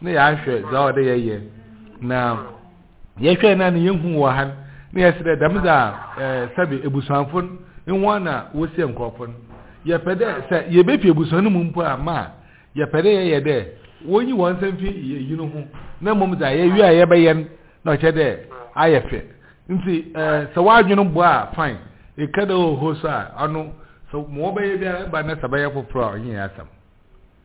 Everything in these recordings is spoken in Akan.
na yɛahwɛ dza ɔwɔ dɛ yɛyɛ na yɛhwɛ na no yɛhu wɔ ha na yɛsɛ dɛ dɛm dza ɛɛ sɛbi ebusuafo no hɔn na wosie nkorɔfo no yɛpɛ dɛ sɛ yɛbɛfi ebusua no mu mpo a ma yɛpɛ dɛ yɛyɛ dɛ wɔnyi wɔn nsa mfi yɛyi no ho na mmom dza yɛwie a yɛbɛyɛ no na ɔkyɛ dɛ ayɛ fɛ nti ɛɛ sɛ wɔadwene bɔ a fine ɛka dɛ ɔwɔ hɔ so a ɔno sɛ wɔbɛyɛ biara ba na sɛ bɛyɛ foforɔ a ɔnyɛ asɛm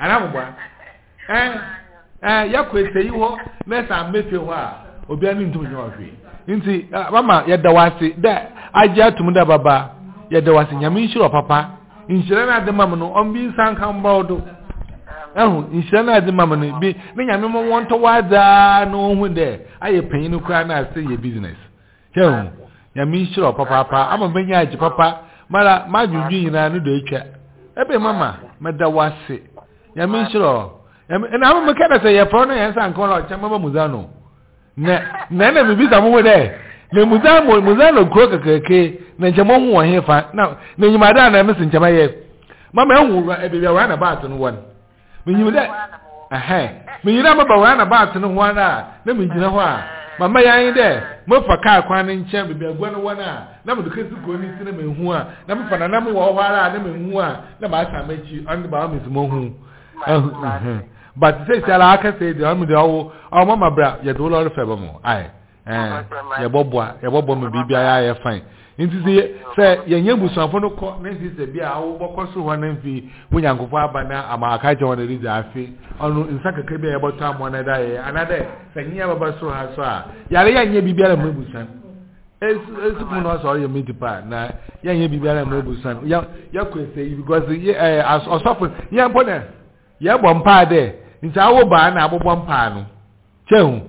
Ana mo bwa. Eh eh ya ko eseyi ho me sa me fi ho a obi ani ntum nyo hwe. Nti eh, mama ya da wase da agye atum da baba. Ya da wase nyame nhyira papa. Nhyira na de mam no on bi nsan kan bawo do. Ehu nhyira na de mam no bi ne nyame mo won to wada no hu de aye panyin kura na ase ye business. Hwɛ o, Nyame nhyira wo papaapa ama manya agye papa mara m'adwendwen nyinaa no dɔ atwa. Ebe mama, meda wo ase. Nyame nhyira wo. Nyame na ama meka da sɛ yɛpɔn no yɛn nsa nka ɔla ɔkyɛ mama Muzano. Na na na mebisa mo ho dɛ na Muzano Muzano kuro kakrake na nkyɛ mo ho wɔ he fa na na nyimada na mese nkyɛ mɛyɛ. Mama ehu wura ebi wura na baate no wɔn. menyim dɛ ɛhɛ menyina meba wɔn anabaate no ho ara a na megyina hɔ a mama yɛn dɛ mofa kaa kwan no nkyɛn baabi agua no wɔn a na mede kesi kuro no ti na mehu a na mefa nana mo wɔ hɔ ara a na mehu a na maasa m'akyi ɔno de bawa mesi mo hu but sɛ si ara akɛsɛ deɛ ɔno deɛ ɔwo ɔmo ma bra yɛde wo lɔre fɛ bɛ mo ayɛ yɛbɔboa yɛbɔboa ma biribiara ayɛ fine nti sɛ sɛ yɛnyɛ busuafo no kɔ ne nti sɛ bi a awobɔkɔ so hɔ no mfi wo nyankofo aba no ama aka kyɛ wɔn de gya afe ɔno nsa kakra bi a yɛbɔtɔ amoa no da yɛ anadɛ sɛ nyia bɛba so ha so a yare yɛ nyɛ biribiara mu abusuan esukuu no ɔsɔ ɔyɛ miti paa na yɛ nyɛ biribiara mu abusuan yɛ yɛ kɔ ɛsɛ yi because yɛ ɛɛ ɔsɔfo yɛ mpɔ dɛ yɛ bɔ mpaa dɛ nti awo baa na abobɔ mpaa no kyɛ ho.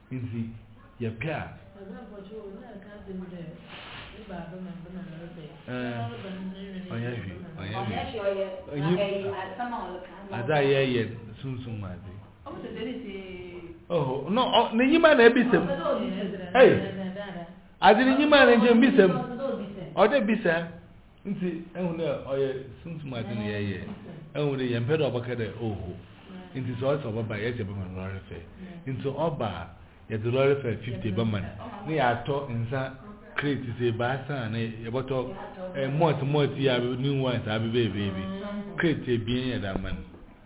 Ntsi, yɛpɛ a. Ɛɛ, ɔnnyɛ hwee, ɔnnyɛ hwee. Onyim adze a yɛreyɛ no, sunsum mu adze. Oho, no, ɔ, n'enyim a na ebisa mu. Ei, adze n'enyim a na nkyɛ mbisa mu. Ɔwɔ dɛ bisa. Ntsi ehu dɛ ɔyɛ sunsum adze na yɛyɛ, ehu dɛ yɛmmpɛ dɛ ɔbɛka dɛ oho, ntsi sɛ ɔyɛ dɛ ɔbɛba a yɛgye bɛma no lɔre fɛ. Ntsi ɔba a, yɛdze lɔre fɛ fifty bɛma no na yɛatɔ nsa crates ebiasa anaa yɛbɔtɔ malt malt yi a new ones a abebeebee bi, crate ebien yɛdze ama no.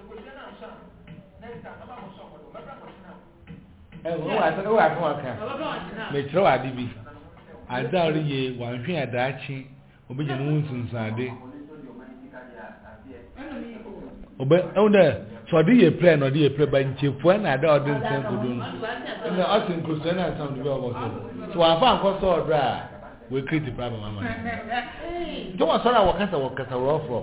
Ebusua na nso a next time mɛba mo sɔn mo do mɛbra mo tena mu. Ɛwɔ asɛ ɛwɔ asɛ waka mɛkyerɛ wɔ ade bi ade a ɔde yɛ wɔanhwɛ yɛ daakye ɔbɛnya ne ho nsunsuade ɔbɛ ɛwɔ dɛ sɛ ɔde yɛ pere na ɔde yɛ pere ba nkyefua na ade a ɔde nsa nkodo no ɛna ɔte nkurusua na nsa ɔde bi ɔbɔ so so wɔafa nkɔ sɔɔ do a wɔakiri ti paa bɛma ma no nti wɔsɔre a wɔkasa wɔkasa wɔrɔforɔ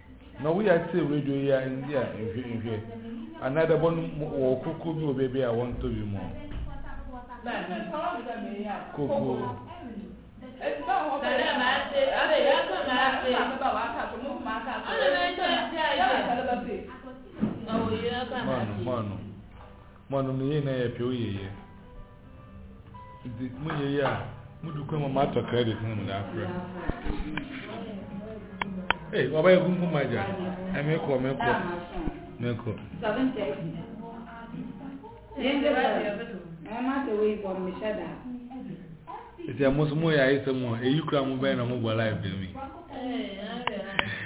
Na wo ya tie radio yi a ndi a nhwɛ nhwɛ anaa dɛ bɔ no mu wɔ koko bi wɔ beebi a wɔntɔ wi mu. Koko. Mano, mano. Mo anom no yei na yɛ pɛ oyɛ yɛ nti mo yɛ yɛ a mo du kwan mu mo atɔ credit no mo da afrɛ ee waba yɛ kunkun ma gya ɛmɛ kɔ mɛ kɔ mɛ kɔ. Eti amusumu ya isemu eyi kura mu bɛn na mo bɔ live demi.